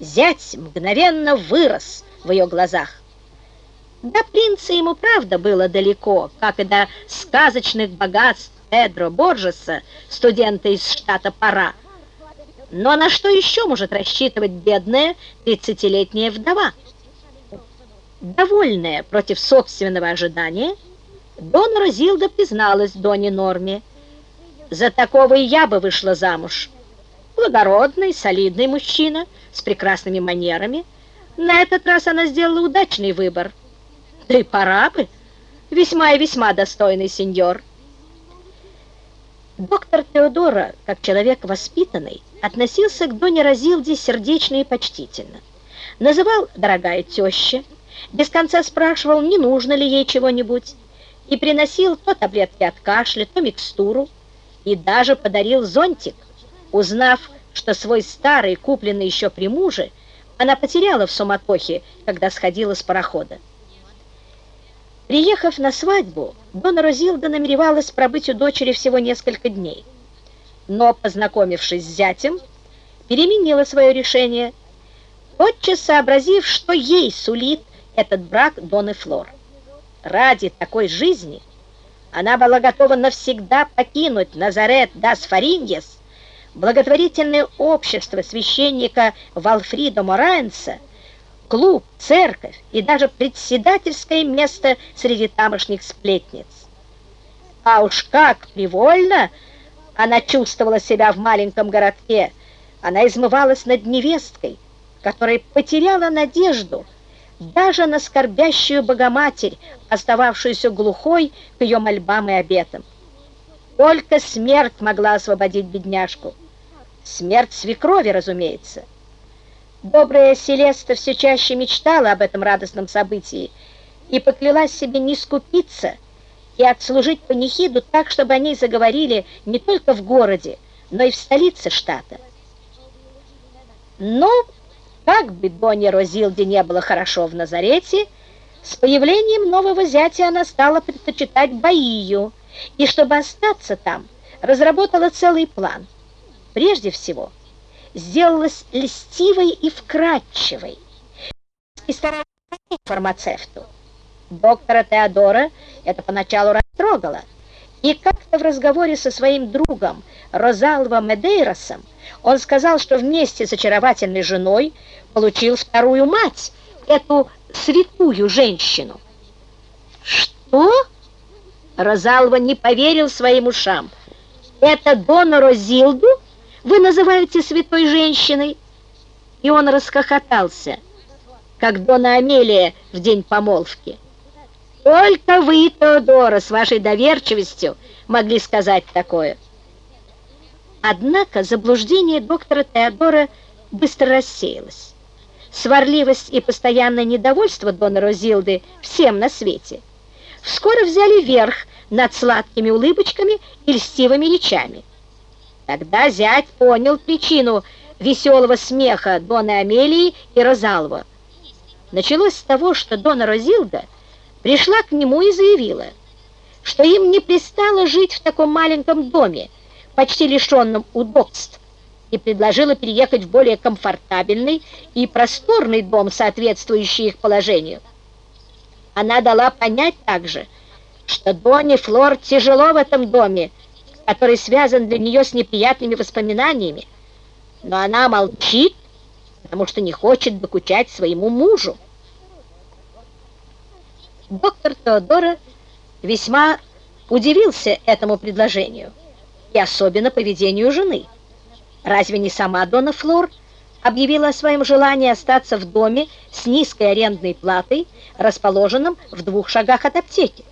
зять мгновенно вырос в ее глазах. До принца ему правда было далеко, как и до сказочных богатств Педро Боржеса, студента из штата Пара. Но на что еще может рассчитывать бедная тридцатилетняя вдова? Довольная против собственного ожидания, Дона Розилда призналась Доне Норме. «За такого и я бы вышла замуж. Благородный, солидный мужчина, с прекрасными манерами. На этот раз она сделала удачный выбор. Да и пора бы. Весьма и весьма достойный сеньор». Доктор Теодора, как человек воспитанный, относился к Доне Розилде сердечно и почтительно. Называл «дорогая теща», без конца спрашивал, не нужно ли ей чего-нибудь, и приносил то таблетки от кашля, то микстуру, и даже подарил зонтик, узнав, что свой старый, купленный еще при муже, она потеряла в суматохе, когда сходила с парохода. Приехав на свадьбу, Дона Розилда намеревалась пробыть у дочери всего несколько дней, но, познакомившись с зятем, переменила свое решение, тотчас сообразив, что ей сулит этот брак Доны Флор. Ради такой жизни она была готова навсегда покинуть Назарет дас Фариньес, благотворительное общество священника Валфридо Мораенса, клуб, церковь и даже председательское место среди тамошних сплетниц. А уж как привольно она чувствовала себя в маленьком городке, она измывалась над невесткой, которая потеряла надежду, даже на скорбящую Богоматерь, остававшуюся глухой к ее мольбам и обетам. Только смерть могла освободить бедняжку. Смерть свекрови, разумеется. Добрая Селеста все чаще мечтала об этом радостном событии и поклялась себе не скупиться и отслужить панихиду так, чтобы о ней заговорили не только в городе, но и в столице штата. Но как бы Доне Розилде не было хорошо в Назарете, с появлением нового зятя она стала предпочитать Баию, и чтобы остаться там, разработала целый план. Прежде всего, сделалась льстивой и вкрадчивой, и старалась фармацевту. Доктора Теодора это поначалу растрогало, и как-то в разговоре со своим другом Розалво Медейросом он сказал, что вместе с очаровательной женой получил вторую мать, эту святую женщину. Что? Розалва не поверил своим ушам. Это Дона Розилду вы называете святой женщиной? И он расхохотался, как Дона Амелия в день помолвки. Только вы, Теодора, с вашей доверчивостью могли сказать такое. Однако заблуждение доктора Теодора быстро рассеялось. Сварливость и постоянное недовольство Дона Розилды всем на свете вскоре взяли верх над сладкими улыбочками и льстивыми речами. Тогда зять понял причину веселого смеха Доны Амелии и Розалва. Началось с того, что Дона Розилда пришла к нему и заявила, что им не пристало жить в таком маленьком доме, почти лишенном удобств, и предложила переехать в более комфортабельный и просторный дом, соответствующий их положению. Она дала понять также, что Донни Флор тяжело в этом доме, который связан для нее с неприятными воспоминаниями, но она молчит, потому что не хочет докучать своему мужу. Доктор Теодора весьма удивился этому предложению и особенно поведению жены. Разве не сама Дона Флор объявила о своем желании остаться в доме с низкой арендной платой, расположенном в двух шагах от аптеки?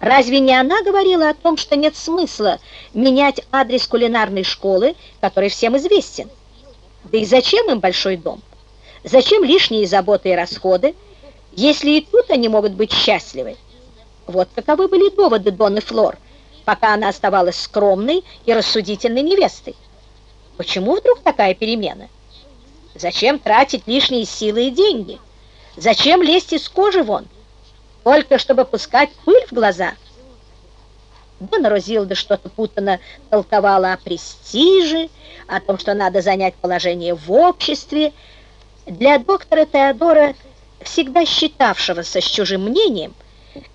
Разве не она говорила о том, что нет смысла менять адрес кулинарной школы, который всем известен? Да и зачем им большой дом? Зачем лишние заботы и расходы, если и тут они могут быть счастливы? Вот каковы были доводы Донны Флор, пока она оставалась скромной и рассудительной невестой. Почему вдруг такая перемена? Зачем тратить лишние силы и деньги? Зачем лезть из кожи вон? Только чтобы пускать пыль в глаза? Дона Розилда что-то путано толковала о престиже, о том, что надо занять положение в обществе, Для доктора Теодора, всегда считавшегося с чужим мнением,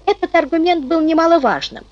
этот аргумент был немаловажным,